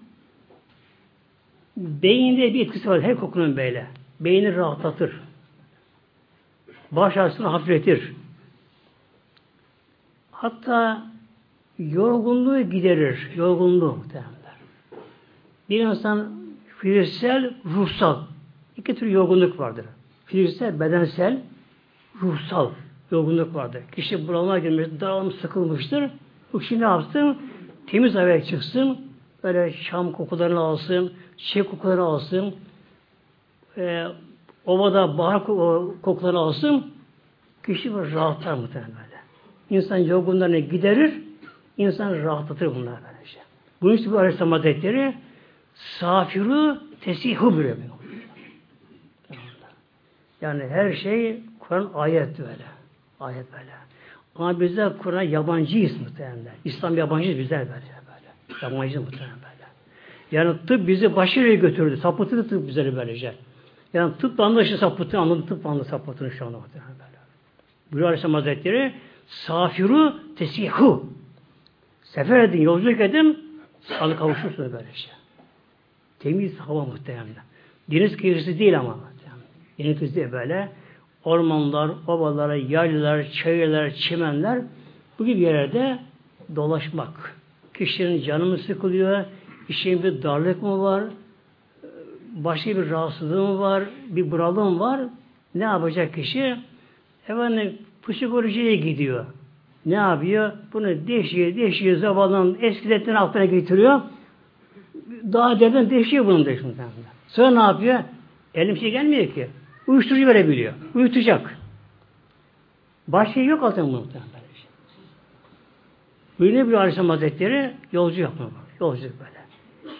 beyinde bir etkisi var. Her kokunun böyle. Beyni rahatlatır. Baş ağrısını hafifletir. Hatta yorgunluğu giderir. Yorgunluğu muhtemelen. Bir insan fiziksel, ruhsal iki tür yorgunluk vardır. Fiziksel, bedensel, ruhsal yorgunluk vardır. Kişi bunalıma girmiş, daralmış, sıkılmıştır. Bu kişi ne yapsın? Temiz hava çıksın, böyle şam kokularını alsın, çiçek kokularını alsın, e, ovada bahar kokularını alsın, kişi var rahatlar muhtemelen böyle. İnsan yorgunlarını giderir, insan rahatlatır bunlar böylece. Bunun için bu Aleyhisselam Hazretleri safiru tesihu buyuruyor. Yani her şey Kur'an ayet böyle. Ayet böyle. Ama bizler Kur'an yabancıyız muhtemelen. İslam yabancıyız bizler böyle. böyle. Yabancıyız muhtemelen böyle. Yani tıp bizi başarıya götürdü. Sapıtırdı tıp bizleri böylece. Yani tıp anlayışı sapıttı, anladı tıp anladı sapıttığını şu anda muhtemelen böyle. Buyuruyor Aleyhisselam Hazretleri safiru tesihu sefer edin, yolculuk edin sağlık kavuşursunuz böylece. Temiz hava muhtemelen. Deniz kıyısı değil ama. Kıyısı değil böyle. Ormanlar, ovalar, yaylalar, çayırlar, çimenler bu gibi yerlerde dolaşmak. Kişinin canı mı sıkılıyor, işin bir darlık mı var, başka bir rahatsızlığı mı var, bir buralım var. Ne yapacak kişi? Efendim psikolojiye gidiyor. Ne yapıyor? Bunu değişiyor, değişiyor, zavalının eskiletten aklına getiriyor. Daha derden değişiyor bunun da şimdi. Sonra ne yapıyor? Elim şey gelmiyor ki. Uyuşturucu verebiliyor. Uyutacak. Başka şey yok altın muhtemelen. Buyuruyor bir Aleyhisselam Hazretleri yolcu yapma. Yolculuk böyle.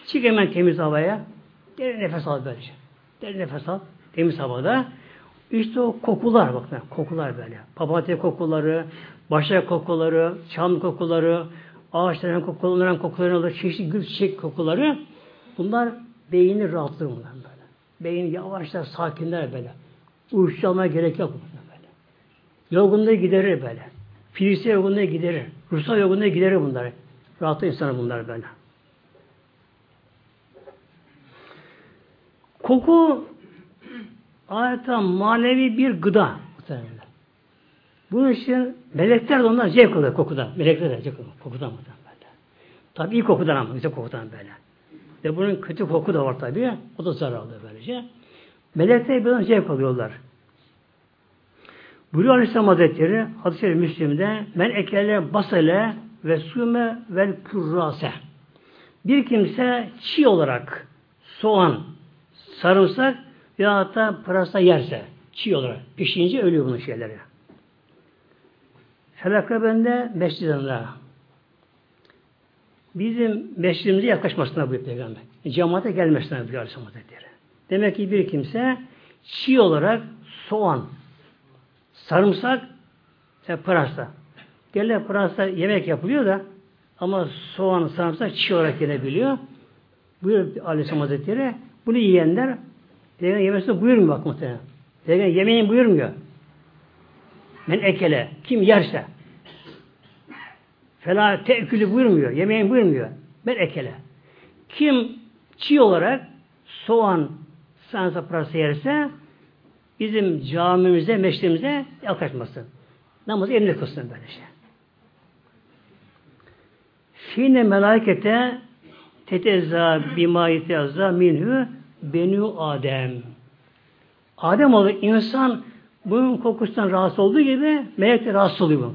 Çık hemen temiz havaya. Derin nefes al böylece. Derin nefes al. Temiz havada. İşte o kokular bak kokular böyle. Papatya kokuları, başak kokuları, çam kokuları, ağaçların kokuları, kokuları, çeşitli gül çiçek kokuları bunlar beyni rahatlığı bunlar. Beyin yavaşlar, sakinler böyle. Uyuşturucu almaya gerek yok böyle. Yorgunluğu giderir böyle. Fiziksel yorgunluğu giderir. Ruhsal yorgunluğu giderir bunlar. Rahatlı insanı bunlar böyle. Koku adeta manevi bir gıda. Bunun için melekler de ondan zevk alıyor kokudan. Melekler de zevk alıyor kokudan muhtemelen böyle. Tabi iyi kokudan ama güzel kokudan böyle. Ve bunun kötü koku da var tabi. O da zararlı böylece. Melekler bundan zevk alıyorlar. Buyuruyor Aleyhisselam Hazretleri hadis-i şerif Müslim'de men ekele basale ve sume vel kurrase bir kimse çiğ olarak soğan, sarımsak ya da pırasa yerse çiğ olarak pişince ölüyor bunun şeyleri. Felakabende mescidinde bizim mescidimize yaklaşmasına bu peygamber. Cemaate gelmesine buyuruyor Aleyhisselam Hazretleri. Demek ki bir kimse çiğ olarak soğan, sarımsak, pırasa. Gelle pırasa yemek yapılıyor da ama soğan, sarımsak çiğ olarak gelebiliyor. Buyuruyor Aleyhisselam Hazretleri. Bunu yiyenler Peygamber yemesine buyurmuyor bak muhtemelen. Peygamber yemeğini buyurmuyor. Men ekele. Kim yerse. Fela te'külü buyurmuyor. Yemeğini buyurmuyor. Ben ekele. Kim çiğ olarak soğan, sansa pırasa yerse bizim camimize, meşrimize yaklaşmasın. Namazı elinde kılsın böyle şey. Fine melakete tetezza bima yetezza minhu benü Adem. Adem olur insan bunun kokusundan rahatsız olduğu gibi melek de rahatsız oluyor.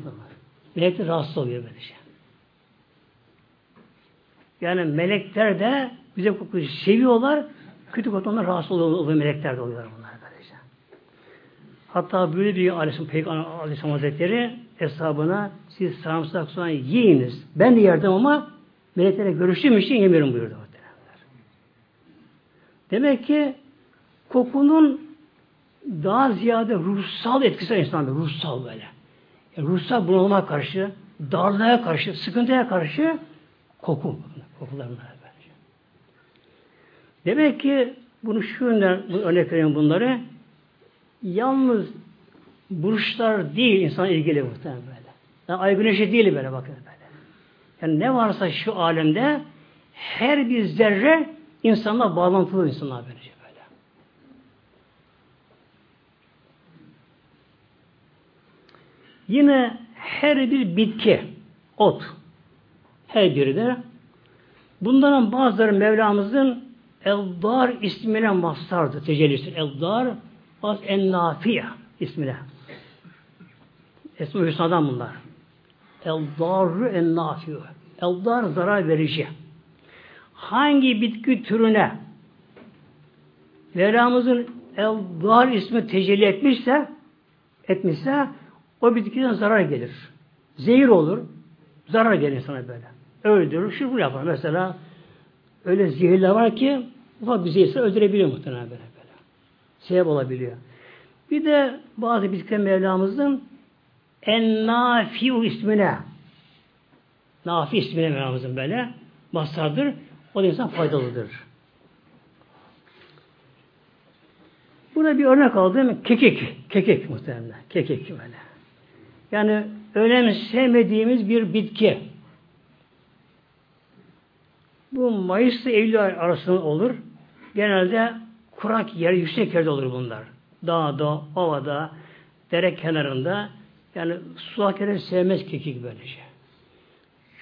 Melek de rahatsız oluyor böyle şey. Yani melekler de bize kokuyu seviyorlar. Kötü kokudan rahatsız oluyor, melekler de oluyorlar bunlar böylece. Hatta böyle bir Aleyhisselam, Peygamber Aleyhisselam Hazretleri hesabına siz sarımsak soğan yiyiniz. Ben de yerdim ama meleklere görüştüğüm için yemiyorum buyurdu. Demek ki kokunun daha ziyade ruhsal etkisi insan bir ruhsal böyle. Yani ruhsal bunalıma karşı, darlığa karşı, sıkıntıya karşı koku. Kokular bunlar. Demek ki bunu şu yönden bu örnek vereyim bunları. Yalnız burçlar değil insan ilgili muhtemelen böyle. Yani ay güneşi değil böyle bakın böyle. Yani ne varsa şu alemde her bir zerre insanla bağlantılı insanlar böylece böyle. Yine her bir bitki, ot, her biri de bunların bazıları Mevlamızın Eldar ismine mazhardır, tecellisi. Eldar, baz en-nafiye ismine. Esma Hüsna'dan bunlar. Eldarü en-nafiye. Eldar zarar verici. Hangi bitki türüne Mevlamızın Eldar ismi tecelli etmişse etmişse o bitkiden zarar gelir. Zehir olur. Zarar gelir insana böyle. Öldürür, şu yapar. Mesela öyle zehirler var ki ufak bir zehirse öldürebiliyor muhtemelen böyle. böyle. Sebep olabiliyor. Bir de bazı bitkiler Mevlamızın en nafiu ismine nafi ismine Mevlamızın böyle mastardır. O da insan faydalıdır. Buna bir örnek aldım. Kekik. Kekik muhtemelen. Kekik böyle. Yani önemsemediğimiz bir bitki. Bu Mayıs ile Eylül arasında olur. Genelde kurak yer, yüksek yerde olur bunlar. Dağda, ovada, dere kenarında. Yani sulak yerleri sevmez kekik böylece.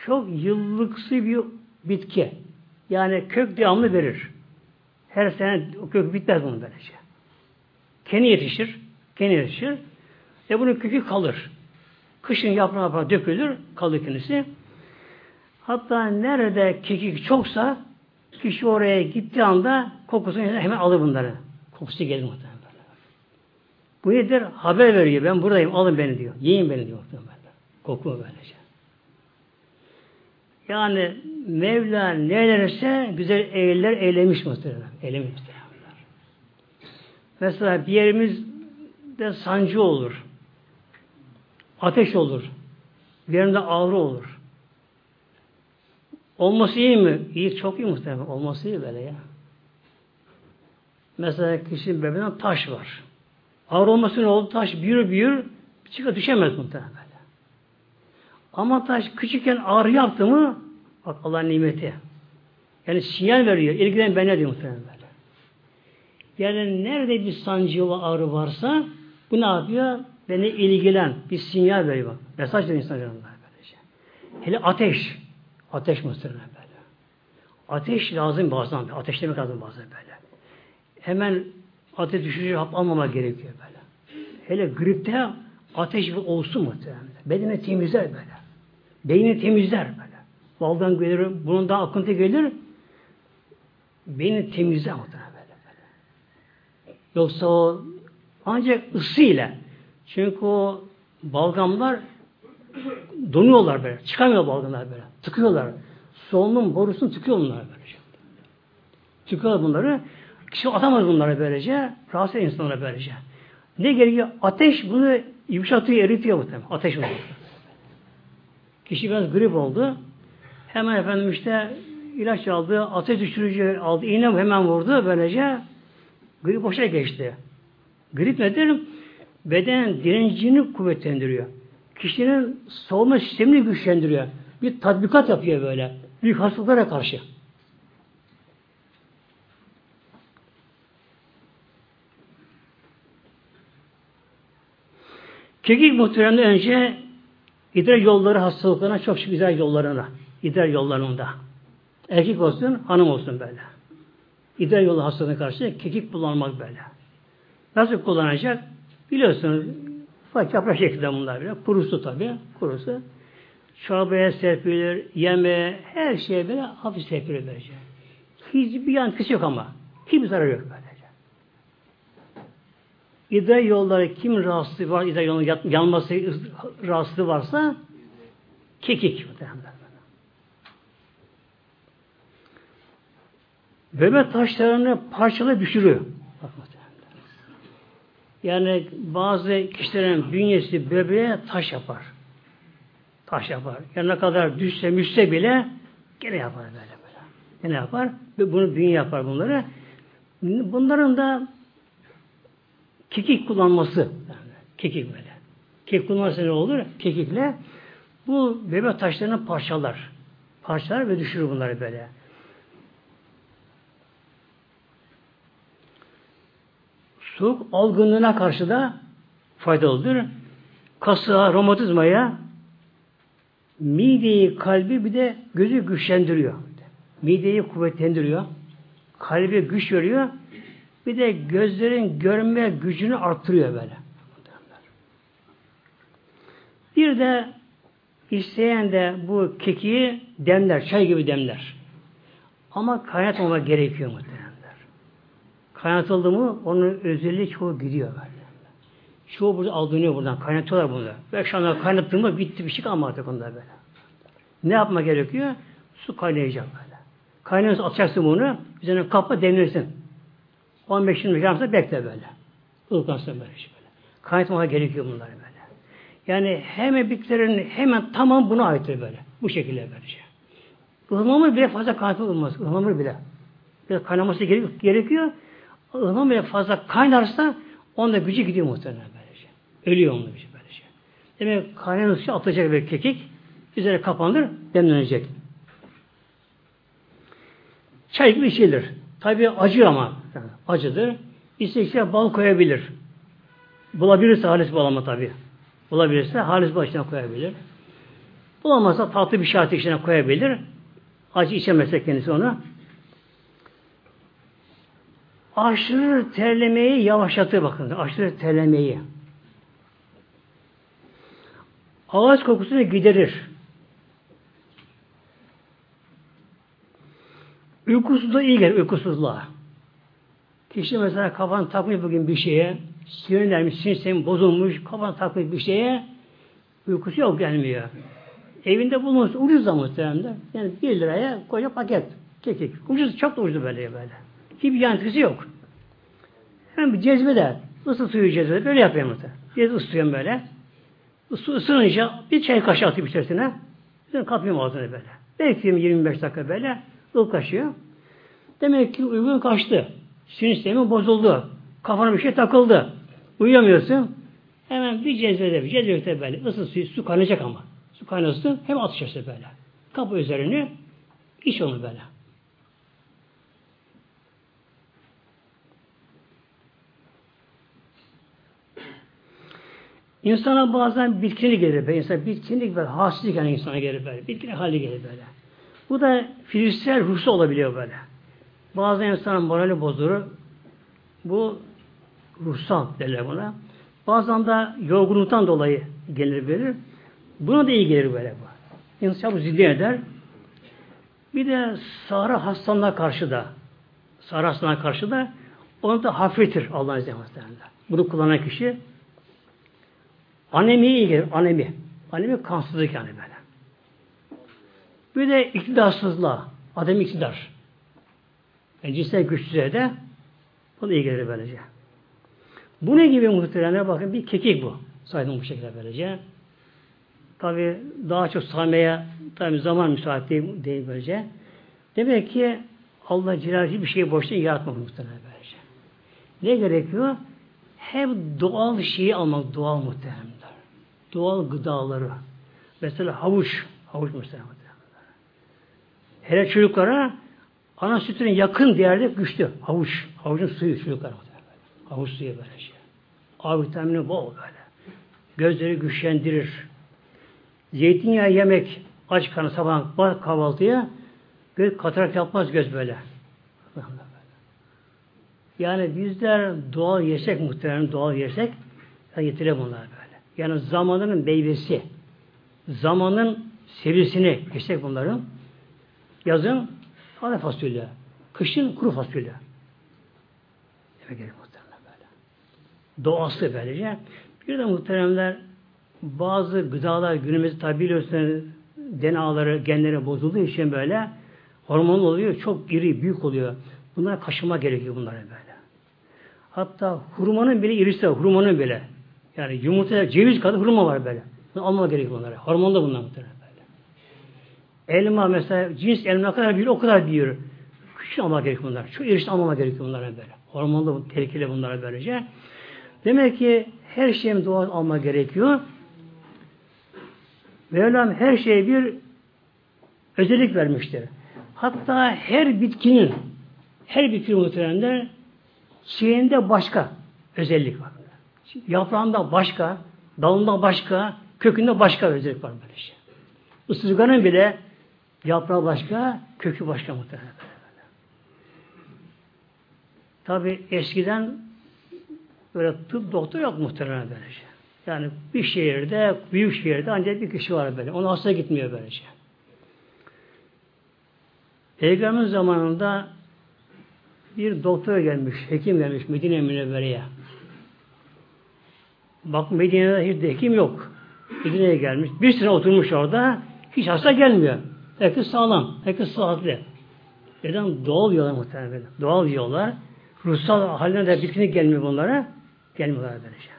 Çok yıllıksı bir bitki. Yani kök devamlı verir. Her sene o kök bitmez bunun böylece. Kendi yetişir. Kendi yetişir. Ve bunun kökü kalır. Kışın yaprağı yaprağı dökülür. Kalır kendisi. Hatta nerede kekik çoksa kişi oraya gittiği anda kokusunu hemen alır bunları. Kokusu gelir muhtemelen. Bu nedir? Haber veriyor. Ben buradayım. Alın beni diyor. Yiyin beni diyor. Muhtemelen. Koku böylece. Yani Mevla nelerse güzel eyler eylemiş muhtemelen. Eylemiş muhtemelen. Mesela bir yerimizde sancı olur. Ateş olur. Bir yerimde ağrı olur. Olması iyi mi? İyi, çok iyi muhtemelen. Olması iyi böyle ya. Mesela kişinin bebeğinden taş var. Ağır olması oldu? Taş büyür büyür çıkıp düşemez muhtemelen. Ama taş küçükken ağrı yaptı mı bak Allah'ın nimeti. Yani sinyal veriyor. İlgilen ben ne diyor muhtemelen böyle. Yani nerede bir sancı ve ağrı varsa bu ne yapıyor? Beni ilgilen. Bir sinyal veriyor bak. Mesaj veriyor insan böylece. Hele ateş. Ateş muhtemelen böyle. Ateş lazım bazen. Ateşlemek lazım bazen böyle. Hemen ateş düşürücü hap almama gerekiyor böyle. Hele gripte ateş olsun muhtemelen. Bedeni temizler böyle. Beyni temizler böyle. Baldan gelir, bundan akıntı gelir. Beyni temizler muhtemelen böyle. böyle. Yoksa o ancak ısı ile çünkü o balgamlar donuyorlar böyle. Çıkamıyor balgamlar böyle. Tıkıyorlar. Solunum borusunu tıkıyor bunlar böylece. Tıkıyor bunları. Kişi atamaz bunları böylece. Rahatsız insanlara böylece. Ne gerekiyor? Ateş bunu yumuşatıyor, eritiyor bu tabi. Ateş bunu. Kişi biraz grip oldu. Hemen efendim işte ilaç aldı, ateş düşürücü aldı, iğne hemen vurdu böylece. Grip boşa geçti. Grip nedir? Beden direncini kuvvetlendiriyor. Kişinin savunma sistemini güçlendiriyor. Bir tatbikat yapıyor böyle. Büyük hastalıklara karşı. Kekik muhteremden önce idrar yolları hastalıklarına çok güzel yollarına. İdrar yollarında. Erkek olsun, hanım olsun böyle. İdrar yolu hastalığına karşı kekik kullanmak böyle. Nasıl kullanacak? Biliyorsunuz ufak yaprak şeklinde bunlar bile. Kurusu tabi. Kurusu. Çorbaya serpilir, yemeğe, her şeye böyle hafif serpilir böylece. Hiçbir yankısı yok ama. Hiçbir zararı yok böylece. İdrar yolları kim rahatsızlığı var, idrar yolunun yanması rahatsızlığı varsa kekik. Bebe taşlarını parçalı düşürüyor. Yani bazı kişilerin bünyesi bebeğe taş yapar. Taş yapar. Yani ne kadar düşse müste bile gene yapar böyle böyle. Gene yapar. Ve bunu bünye yapar bunları. Bunların da kekik kullanması. Yani kekik böyle. Kekik kullanması ne olur? Kekikle bu bebek taşlarını parçalar. Parçalar ve düşürür bunları böyle. Soğuk algınlığına karşı da faydalıdır. Kasığa, romatizmaya mideyi, kalbi bir de gözü güçlendiriyor. Mideyi kuvvetlendiriyor. Kalbi güç veriyor. Bir de gözlerin görme gücünü arttırıyor böyle. Bir de isteyen de bu kekiği demler, çay gibi demler. Ama kaynatmama gerekiyor muhtemelen. Kaynatıldı mı onun özelliği çoğu gidiyor böyle. Çoğu burada alınıyor buradan. Kaynatıyorlar bunu. Ve akşamlar kaynattığımda bitti bir şey kalmadı artık onda böyle. Ne yapma gerekiyor? Su kaynayacak böyle. Kaynıyorsa atacaksın bunu. Üzerine kapla demlersin. 15-20 gramsa bekle böyle. Ilkansın böyle şey böyle. Kaynatmaya gerekiyor bunlar böyle. Yani hemen bitkilerin hemen tamam buna aittir böyle. Bu şekilde böylece. Ihlamur bile fazla kaynatma olmaz. Ihlamur bile. Biraz kaynaması gerekiyor. Ihlamur bile fazla kaynarsa onda gücü gidiyor muhtemelen böylece. Ölüyor onda bir şey böylece. Demek kaynayan suyu atacak bir kekik. Üzerine kapanır, demlenecek. Çay gibi içilir. Tabi acı ama. Yani acıdır. İstekse bal koyabilir. Bulabilirse halis bal ama tabi. Bulabilirse halis bal içine koyabilir. Bulamazsa tatlı bir şartı içine koyabilir. Acı içemezse kendisi onu. Aşırı terlemeyi yavaşlatır bakın. Aşırı terlemeyi. Ağaç kokusunu giderir. Uykusuzluğa iyi gelir, uykusuzluğa. Kişi mesela kafan takmış bugün bir şeye, sinirlenmiş, sinir bozulmuş, kafan takmış bir şeye, uykusu yok gelmiyor. Evinde bulunması ucuz da muhtemelen. Yani bir liraya koca paket, kekik. Ucuz, çok da ucuz böyle böyle. Hiçbir yankısı yok. Hem bir cezbede, ısı suyu cezbede, böyle yapıyor muhtemelen. Cezbe ısıtıyorum böyle. Su ısınınca bir çay kaşığı atıp içerisine, bir kapıyorum ağzını böyle. Bekliyorum 25 dakika böyle. Yol kaçıyor. Demek ki uygun kaçtı. Sinir sistemi bozuldu. Kafana bir şey takıldı. Uyuyamıyorsun. Hemen bir cezvede bir cezvede böyle ısı suyu, su kaynayacak ama. Su kaynasın hem atışırsa böyle. Kapı üzerini iç onu böyle. İnsana bazen bitkini gelir böyle. İnsan bitkinlik ve halsizlik yani insana gelir böyle. Bitkini hali gelir böyle. Bu da fiziksel ruhsu olabiliyor böyle. Bazı insanın morali bozulur. Bu ruhsal derler buna. Bazen de yorgunluktan dolayı gelir verir. Buna da iyi gelir böyle bu. İnsan bu zilli eder. Bir de sarı hastalığına karşı da sarı hastalığına karşı da onu da hafifletir Allah'ın izniyle. Bunu kullanan kişi anemiye iyi gelir. Anemi. Anemi kansızlık yani böyle. Bir de iktidarsızlığa, adem iktidar. Yani cinsel güçsüzlüğe de bu da iyi gelir böylece. Bu ne gibi muhtemelen bakın bir kekik bu. Saydım bu şekilde böylece. Tabi daha çok saymaya tabi zaman müsait değil, değil böylece. Demek ki Allah Cilal'i bir şey boşta yaratmak muhtemelen böylece. Ne gerekiyor? Hem doğal şeyi almak, doğal muhtemelen. Doğal gıdaları. Mesela havuç, havuç mesela. Hele çocuklara ana sütünün yakın değerde güçlü. Havuç. Havucun suyu çocuklara. Havuç suyu böyle şey. A vitamini bol böyle. Gözleri güçlendirir. Zeytinyağı yemek aç karnı sabah kahvaltıya göz katarak yapmaz göz böyle. Yani bizler doğal yesek muhtemelen doğal yesek yani yetirelim bunlar böyle. Yani zamanının meyvesi, zamanın sebzesini yesek bunların yazın ana fasulye, kışın kuru fasulye. Demek gerek muhtemelen böyle. Doğası böylece. Bir de muhteremler bazı gıdalar günümüzde tabi biliyorsunuz DNA'ları, genleri bozulduğu için böyle hormon oluyor. Çok iri, büyük oluyor. Bunlara kaşıma gerekiyor bunlara böyle. Hatta hurmanın bile irisi. Hurmanın bile. Yani yumurta, ceviz kadar hurma var böyle. Bunu alma gerekiyor bunlara. Hormon da bunlar muhtemelen böyle. Elma mesela cins elma kadar büyür, o kadar büyür. Küçük alma gerekiyor bunlar. Çok irisi almama gerekiyor bunlara böyle. Hormon da tehlikeli bunlara böylece. Demek ki her şeyin doğal alma gerekiyor. Mevlam her şeye bir özellik vermiştir. Hatta her bitkinin her bitki muhteremler şeyinde başka özellik var. Yaprağında başka, dalında başka, kökünde başka özellik var böyle şey. Isırganın bile yaprağı başka, kökü başka muhtemelen. Tabi eskiden böyle tıp doktor yok muhtemelen böylece. Şey. Yani bir şehirde, büyük şehirde ancak bir kişi var böyle. Ona hasta gitmiyor böylece. Şey. Peygamber zamanında bir doktor gelmiş, hekim gelmiş Medine Münevvere'ye. Bak Medine'de hiç hekim yok. Medine'ye gelmiş. Bir sene oturmuş orada. Hiç hasta gelmiyor. Herkes sağlam. Herkes sıhhatli. Neden? Doğal yollar muhtemelen. Doğal yollar. Ruhsal haline de bitkinlik gelmiyor bunlara. Gelmiyorlar böylece.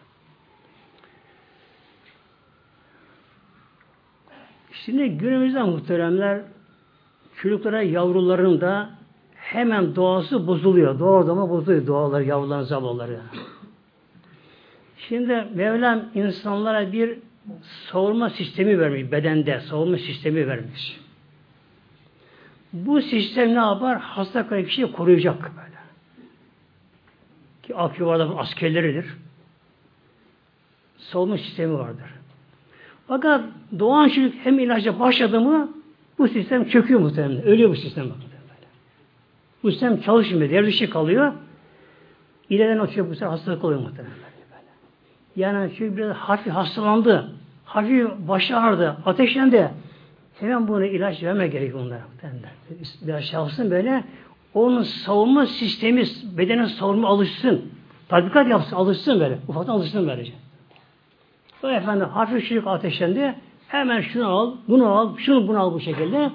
Şimdi günümüzde muhteremler çocuklara yavruların da hemen doğası bozuluyor. Doğal bozuluyor doğaları, yavruların zavalları. Şimdi Mevlam insanlara bir savunma sistemi vermiş bedende, savunma sistemi vermiş. Bu sistem ne yapar? Hasta kalan kişiyi koruyacak böyle. Ki Akyuva'da askerleridir. Savunma sistemi vardır. Fakat doğan çocuk hem ilaca başladı mı bu sistem çöküyor muhtemelen. Ölüyor bu sistem. Bu sistem çalışmıyor. Devre kalıyor. İleriden o çocuk bu sefer hastalık oluyor muhtemelen. Yani çünkü biraz hafif hastalandı. Hafif başı ağrıdı. Ateşlendi. Hemen bunu ilaç verme gerek onlara. Biraz çalışsın böyle. Onun savunma sistemi, bedenin savunma alışsın. Tatbikat yapsın, alışsın böyle. Ufaktan alışsın böylece. O efendim hafif çocuk ateşlendi. Hemen şunu al, bunu al, şunu bunu al bu şekilde.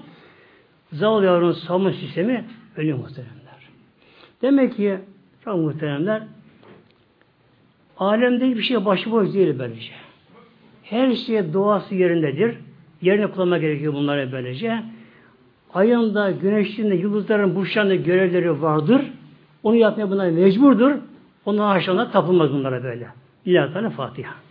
Zavallı yavrunun savunma sistemi ölüyor muhteremler. Demek ki çok muhteremler alemde hiçbir şey başıboş değil böylece. Her şey doğası yerindedir. Yerine kullanma gerekiyor bunlara böylece. Ayında, güneşinde, yıldızların, burçlarında görevleri vardır. Onu yapmaya bunlar mecburdur. Ondan aşağıda tapılmaz bunlara böyle. İlahi Fatiha.